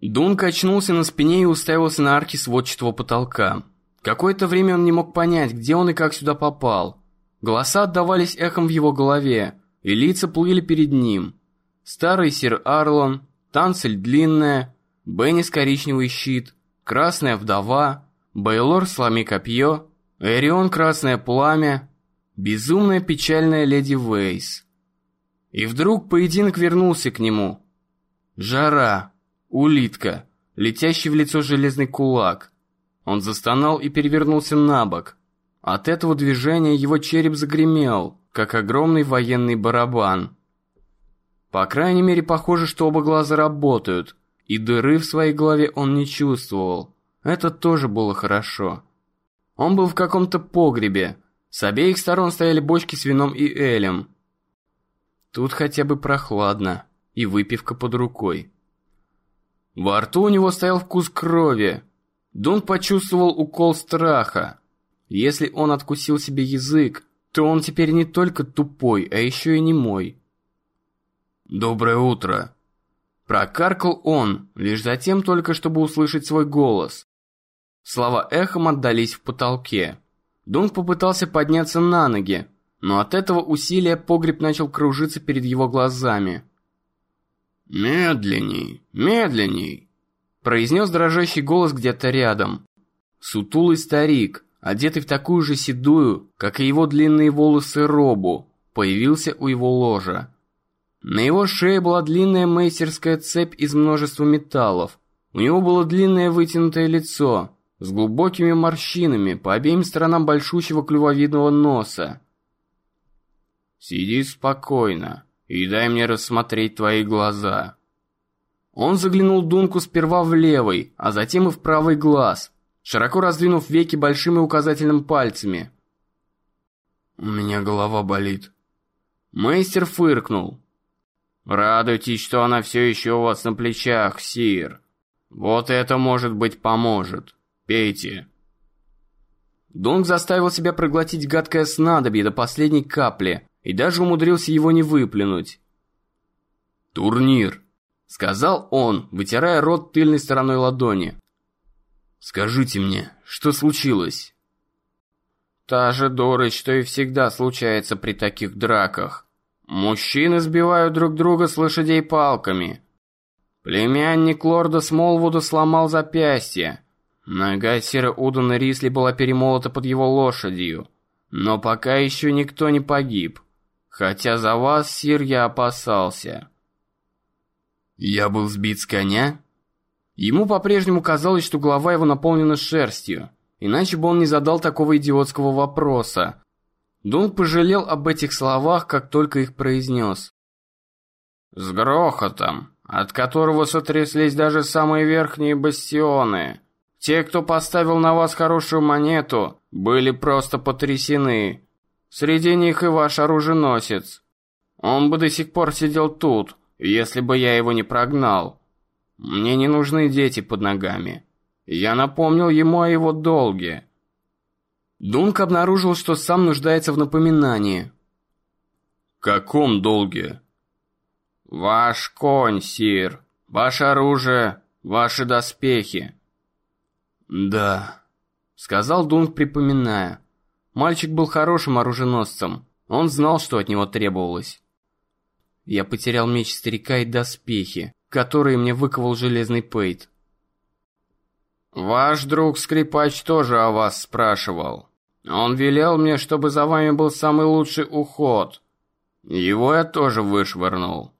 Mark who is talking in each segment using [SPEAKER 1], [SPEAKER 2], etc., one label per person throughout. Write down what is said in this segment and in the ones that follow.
[SPEAKER 1] Дунк очнулся на спине и уставился на арки сводчатого потолка. Какое-то время он не мог понять, где он и как сюда попал. Голоса отдавались эхом в его голове, и лица плыли перед ним. Старый сир Арлон, Танцель длинная, Беннис коричневый щит, Красная вдова, Бейлор сломи копье, Эрион красное пламя, безумная печальная леди Вейс. И вдруг поединок вернулся к нему. Жара, улитка, летящий в лицо железный кулак. Он застонал и перевернулся на бок. От этого движения его череп загремел, как огромный военный барабан. По крайней мере, похоже, что оба глаза работают, и дыры в своей голове он не чувствовал. Это тоже было хорошо. Он был в каком-то погребе. С обеих сторон стояли бочки с вином и элем. Тут хотя бы прохладно, и выпивка под рукой. Во рту у него стоял вкус крови. Дун почувствовал укол страха. Если он откусил себе язык, то он теперь не только тупой, а еще и немой. «Доброе утро!» Прокаркал он, лишь затем только, чтобы услышать свой голос. Слова эхом отдались в потолке. Дунк попытался подняться на ноги, но от этого усилия погреб начал кружиться перед его глазами. «Медленней, медленней!» произнес дрожащий голос где-то рядом. Сутулый старик, одетый в такую же седую, как и его длинные волосы робу, появился у его ложа. На его шее была длинная мейстерская цепь из множества металлов. У него было длинное вытянутое лицо, с глубокими морщинами по обеим сторонам большущего клювовидного носа. «Сиди спокойно и дай мне рассмотреть твои глаза». Он заглянул Дунку сперва в левый, а затем и в правый глаз, широко раздвинув веки большим и указательным пальцами. «У меня голова болит». Мейстер фыркнул. «Радуйтесь, что она все еще у вас на плечах, Сир. Вот это, может быть, поможет». Пейте. Донг заставил себя проглотить гадкое снадобье до последней капли и даже умудрился его не выплюнуть. «Турнир», — сказал он, вытирая рот тыльной стороной ладони. «Скажите мне, что случилось?» «Та же дурочь, что и всегда случается при таких драках. Мужчины сбивают друг друга с лошадей палками. Племянник лорда Смолвуда сломал запястье, Нога Сира Удана Рисли была перемолота под его лошадью, но пока еще никто не погиб, хотя за вас, Сир, я опасался. Я был сбит с коня? Ему по-прежнему казалось, что голова его наполнена шерстью, иначе бы он не задал такого идиотского вопроса. Дунк пожалел об этих словах, как только их произнес. С грохотом, от которого сотряслись даже самые верхние бастионы. Те, кто поставил на вас хорошую монету, были просто потрясены. Среди них и ваш оруженосец. Он бы до сих пор сидел тут, если бы я его не прогнал. Мне не нужны дети под ногами. Я напомнил ему о его долге. Дунк обнаружил, что сам нуждается в напоминании. «Каком долге?» «Ваш конь, сир, ваше оружие, ваши доспехи. «Да», — сказал Дунк, припоминая. Мальчик был хорошим оруженосцем. Он знал, что от него требовалось. Я потерял меч старика и доспехи, которые мне выковал железный Пейт. «Ваш друг-скрипач тоже о вас спрашивал. Он велел мне, чтобы за вами был самый лучший уход. Его я тоже вышвырнул».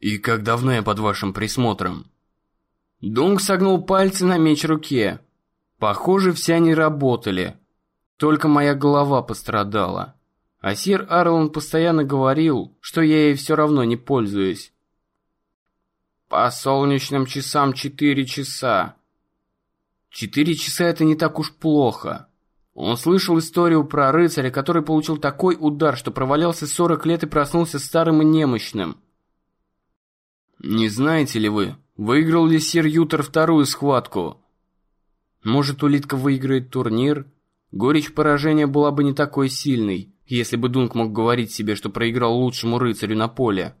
[SPEAKER 1] «И как давно я под вашим присмотром?» Дунг согнул пальцы на меч руке. Похоже, все они работали. Только моя голова пострадала. А сир Арлон постоянно говорил, что я ей все равно не пользуюсь. По солнечным часам четыре часа. Четыре часа это не так уж плохо. Он слышал историю про рыцаря, который получил такой удар, что провалялся сорок лет и проснулся старым и немощным. Не знаете ли вы, Выиграл ли сир Ютер вторую схватку? Может, улитка выиграет турнир? Горечь поражения была бы не такой сильной, если бы Дунк мог говорить себе, что проиграл лучшему рыцарю на поле.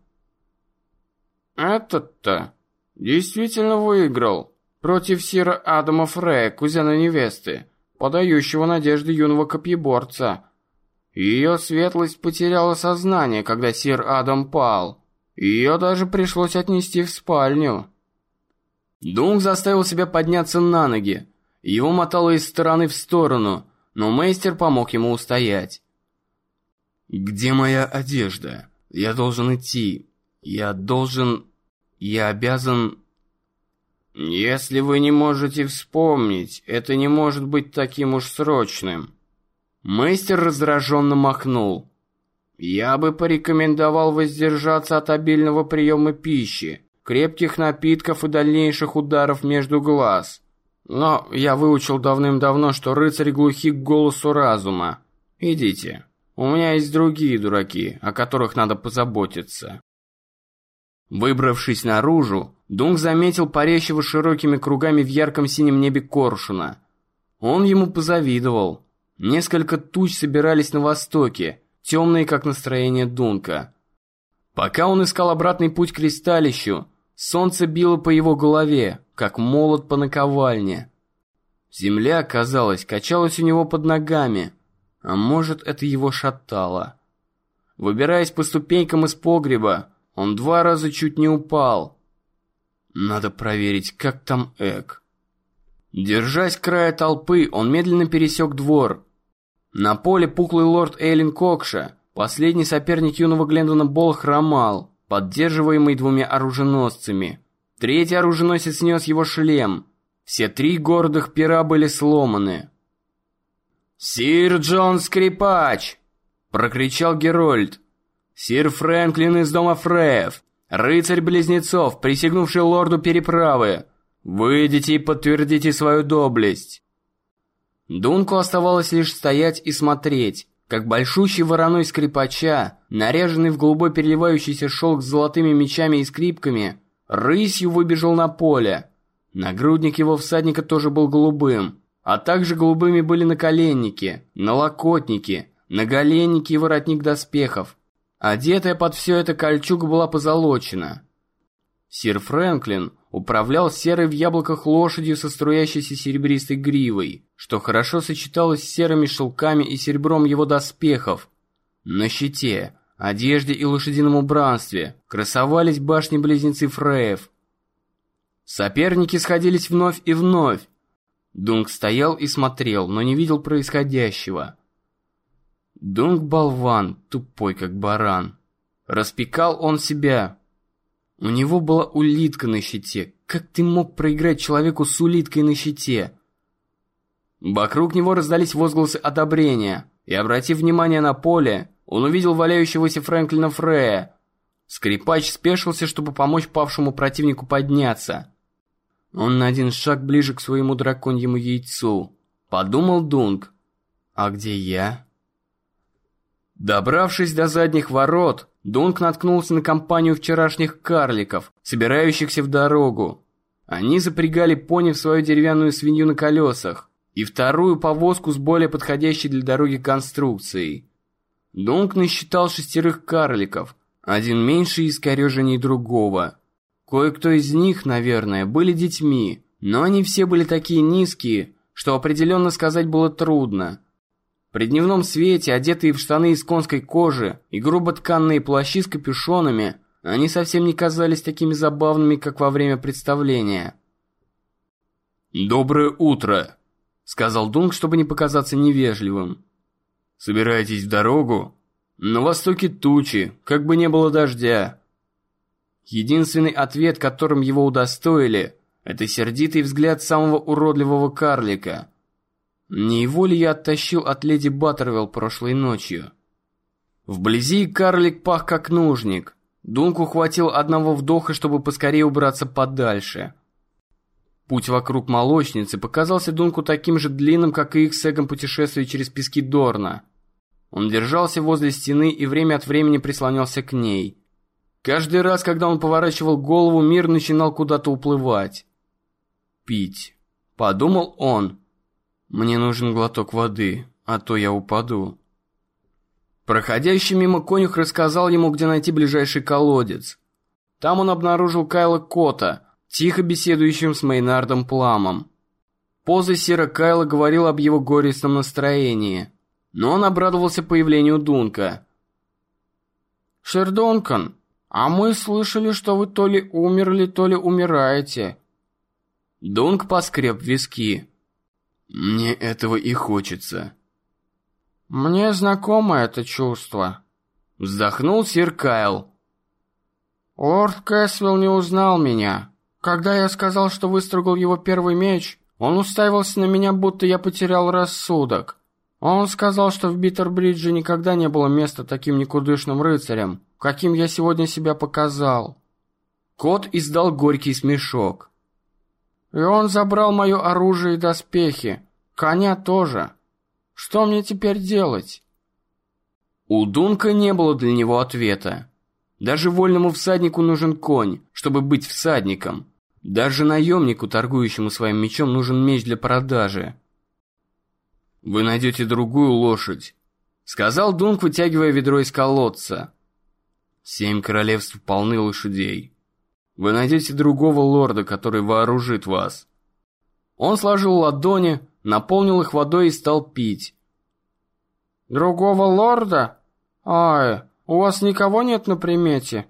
[SPEAKER 1] «Этот-то? действительно выиграл. Против Сира Адама Фрея, кузена невесты, подающего надежды юного копьеборца. Ее светлость потеряла сознание, когда Сир Адам пал. Ее даже пришлось отнести в спальню. Дунк заставил себя подняться на ноги. Его мотало из стороны в сторону, но мейстер помог ему устоять. «Где моя одежда? Я должен идти. Я должен... Я обязан...» «Если вы не можете вспомнить, это не может быть таким уж срочным». Мастер раздраженно махнул. «Я бы порекомендовал воздержаться от обильного приема пищи, крепких напитков и дальнейших ударов между глаз. Но я выучил давным-давно, что рыцарь глухи к голосу разума. Идите, у меня есть другие дураки, о которых надо позаботиться». Выбравшись наружу, Дунк заметил парящего широкими кругами в ярком синем небе коршуна. Он ему позавидовал. Несколько туч собирались на востоке, темные, как настроение Дунка. Пока он искал обратный путь к кристалищу, солнце било по его голове, как молот по наковальне. Земля, казалось, качалась у него под ногами, а может, это его шатало. Выбираясь по ступенькам из погреба, он два раза чуть не упал. Надо проверить, как там Эк. Держась края толпы, он медленно пересек двор. На поле пухлый лорд Эйлин Кокша, последний соперник юного Глендона Болла, хромал, поддерживаемый двумя оруженосцами. Третий оруженосец снес его шлем. Все три гордых пера были сломаны. «Сир Джон Скрипач!» — прокричал Герольд. Сир Фрэнклин из дома Фреев, рыцарь-близнецов, присягнувший лорду переправы. Выйдите и подтвердите свою доблесть. Дунку оставалось лишь стоять и смотреть, как большущий вороной скрипача, наряженный в голубой переливающийся шелк с золотыми мечами и скрипками, рысью выбежал на поле. Нагрудник его всадника тоже был голубым, а также голубыми были наколенники, налокотники, наголенники и воротник доспехов, Одетая под все это кольчуга была позолочена. Сир Фрэнклин управлял серой в яблоках лошадью со струящейся серебристой гривой, что хорошо сочеталось с серыми шелками и серебром его доспехов. На щите, одежде и лошадином убранстве красовались башни-близнецы Фреев. Соперники сходились вновь и вновь. Дунк стоял и смотрел, но не видел происходящего. Дунк болван, тупой как баран. Распекал он себя. У него была улитка на щите. Как ты мог проиграть человеку с улиткой на щите? Вокруг него раздались возгласы одобрения, и, обратив внимание на поле, он увидел валяющегося Фрэнклина Фрея. Скрипач спешился, чтобы помочь павшему противнику подняться. Он на один шаг ближе к своему драконьему яйцу. Подумал Дунк. А где я? Добравшись до задних ворот, Дунк наткнулся на компанию вчерашних карликов, собирающихся в дорогу. Они запрягали пони в свою деревянную свинью на колесах и вторую повозку с более подходящей для дороги конструкцией. Дунк насчитал шестерых карликов, один меньше и другого. Кое-кто из них, наверное, были детьми, но они все были такие низкие, что определенно сказать было трудно – при дневном свете, одетые в штаны из конской кожи и грубо тканные плащи с капюшонами, они совсем не казались такими забавными, как во время представления. «Доброе утро», — сказал Дунк, чтобы не показаться невежливым. «Собираетесь в дорогу? На востоке тучи, как бы не было дождя». Единственный ответ, которым его удостоили, это сердитый взгляд самого уродливого карлика — не его ли я оттащил от леди Баттервилл прошлой ночью? Вблизи карлик пах как нужник. Дунку хватил одного вдоха, чтобы поскорее убраться подальше. Путь вокруг молочницы показался Дунку таким же длинным, как и их с Эгом путешествие через пески Дорна. Он держался возле стены и время от времени прислонялся к ней. Каждый раз, когда он поворачивал голову, мир начинал куда-то уплывать. «Пить», — подумал он, — мне нужен глоток воды, а то я упаду. Проходящий мимо конюх рассказал ему, где найти ближайший колодец. Там он обнаружил Кайла Кота, тихо беседующим с Мейнардом Пламом. Поза Сира Кайла говорила об его горестном настроении, но он обрадовался появлению Дунка.
[SPEAKER 2] «Шер Дункан, а мы слышали, что вы то ли умерли, то ли умираете».
[SPEAKER 1] Дунк поскреб виски. «Мне этого и хочется».
[SPEAKER 2] «Мне знакомо это чувство», —
[SPEAKER 1] вздохнул сир Кайл.
[SPEAKER 2] «Лорд Кэсвилл не узнал меня. Когда я сказал, что выстрогал его первый меч, он уставился на меня, будто я потерял рассудок. Он сказал, что в Биттербридже никогда не было места таким никудышным рыцарям, каким я сегодня себя показал».
[SPEAKER 1] Кот издал горький смешок.
[SPEAKER 2] «И он забрал мое оружие и доспехи, коня тоже». Что мне теперь делать?
[SPEAKER 1] У Дунка не было для него ответа. Даже вольному всаднику нужен конь, чтобы быть всадником. Даже наемнику, торгующему своим мечом, нужен меч для продажи. «Вы найдете другую лошадь», — сказал Дунк, вытягивая ведро из колодца. «Семь королевств полны лошадей. Вы найдете другого лорда, который вооружит вас». Он сложил ладони, наполнил их водой и стал пить.
[SPEAKER 2] «Другого лорда? Ай, у вас никого нет на примете?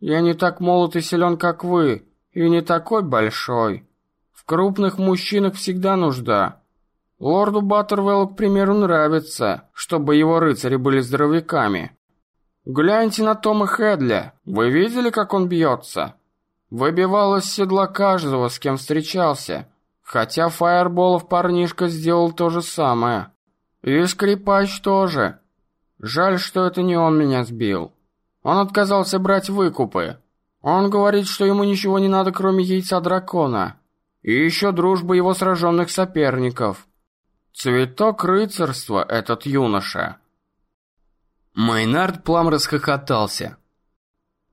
[SPEAKER 2] Я не так молод и силен, как вы, и не такой большой. В крупных мужчинах всегда нужда. Лорду Баттервеллу, к примеру, нравится, чтобы его рыцари были здоровяками. Гляньте на Тома Хедля, вы видели, как он бьется? Выбивал из седла каждого, с кем встречался». Хотя Фаерболов парнишка сделал то же самое. И скрипач тоже. Жаль, что это не он меня сбил. Он отказался брать выкупы. Он говорит, что ему ничего не надо, кроме яйца дракона. И еще дружба его сраженных соперников. Цветок рыцарства этот юноша.
[SPEAKER 1] Майнард Плам расхохотался.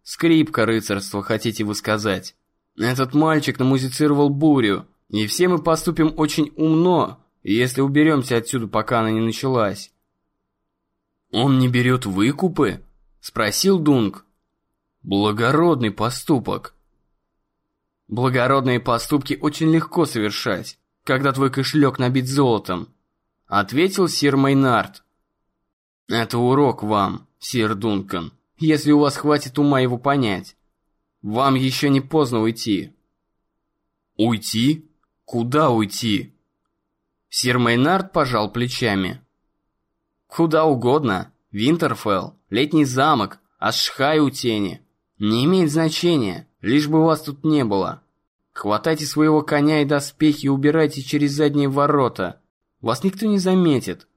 [SPEAKER 1] Скрипка рыцарства, хотите вы сказать. Этот мальчик намузицировал бурю, и все мы поступим очень умно, если уберемся отсюда, пока она не началась. «Он не берет выкупы?» — спросил Дунк. «Благородный поступок». «Благородные поступки очень легко совершать, когда твой кошелек набит золотом», — ответил сир Мейнард. «Это урок вам, сир Дункан, если у вас хватит ума его понять. Вам еще не поздно уйти». «Уйти?» Куда уйти? Сир Мейнард пожал плечами. Куда угодно. Винтерфелл, летний замок, Ашхай у тени. Не имеет значения, лишь бы вас тут не было. Хватайте своего коня и доспехи и убирайте через задние ворота. Вас никто не заметит.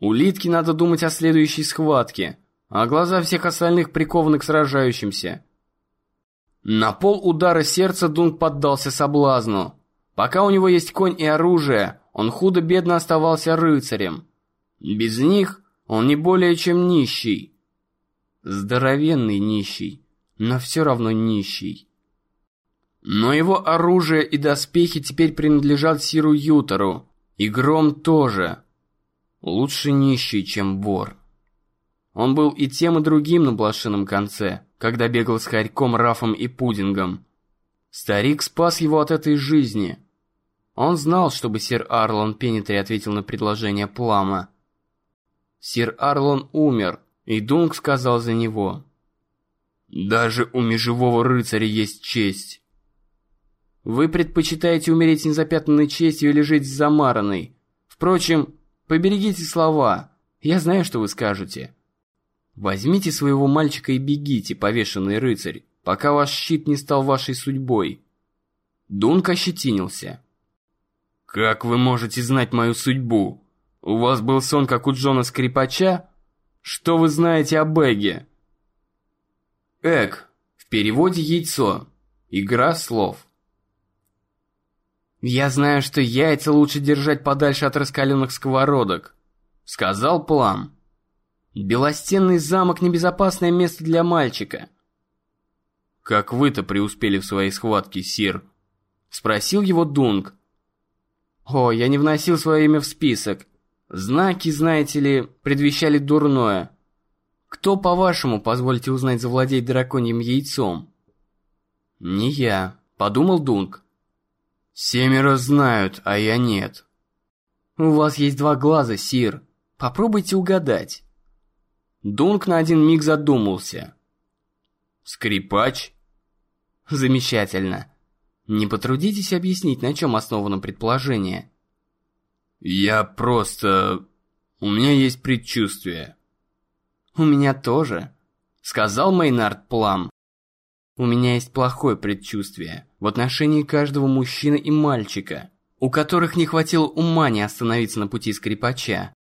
[SPEAKER 1] Улитке надо думать о следующей схватке, а глаза всех остальных прикованы к сражающимся. На пол удара сердца Дунк поддался соблазну. Пока у него есть конь и оружие, он худо-бедно оставался рыцарем. Без них он не более чем нищий. Здоровенный нищий, но все равно нищий. Но его оружие и доспехи теперь принадлежат Сиру Ютору, и Гром тоже. Лучше нищий, чем вор. Он был и тем, и другим на блошином конце, когда бегал с Харьком, Рафом и Пудингом. Старик спас его от этой жизни – он знал, чтобы сир Арлон Пеннитри ответил на предложение Плама. Сир Арлон умер, и Дунк сказал за него. «Даже у межевого рыцаря есть честь». Вы предпочитаете умереть незапятнанной честью или жить замаранной. Впрочем, поберегите слова. Я знаю, что вы скажете. Возьмите своего мальчика и бегите, повешенный рыцарь, пока ваш щит не стал вашей судьбой. Дунк ощетинился. «Как вы можете знать мою судьбу? У вас был сон, как у Джона Скрипача? Что вы знаете об Эге?» «Эг» в переводе «яйцо». Игра слов. «Я знаю, что яйца лучше держать подальше от раскаленных сковородок», — сказал Плам. «Белостенный замок — небезопасное место для мальчика». «Как вы-то преуспели в своей схватке, сир?» — спросил его Дунк. О, я не вносил свое имя в список. Знаки, знаете ли, предвещали дурное. Кто, по-вашему, позвольте узнать, завладеть драконьим яйцом? Не я, подумал Дунк. Семеро знают, а я нет. У вас есть два глаза, Сир. Попробуйте угадать. Дунк на один миг задумался. Скрипач? Замечательно. Не потрудитесь объяснить, на чем основано предположение. Я просто... У меня есть предчувствие. У меня тоже, сказал Мейнард Плам. У меня есть плохое предчувствие в отношении каждого мужчины и мальчика, у которых не хватило ума не остановиться на пути скрипача.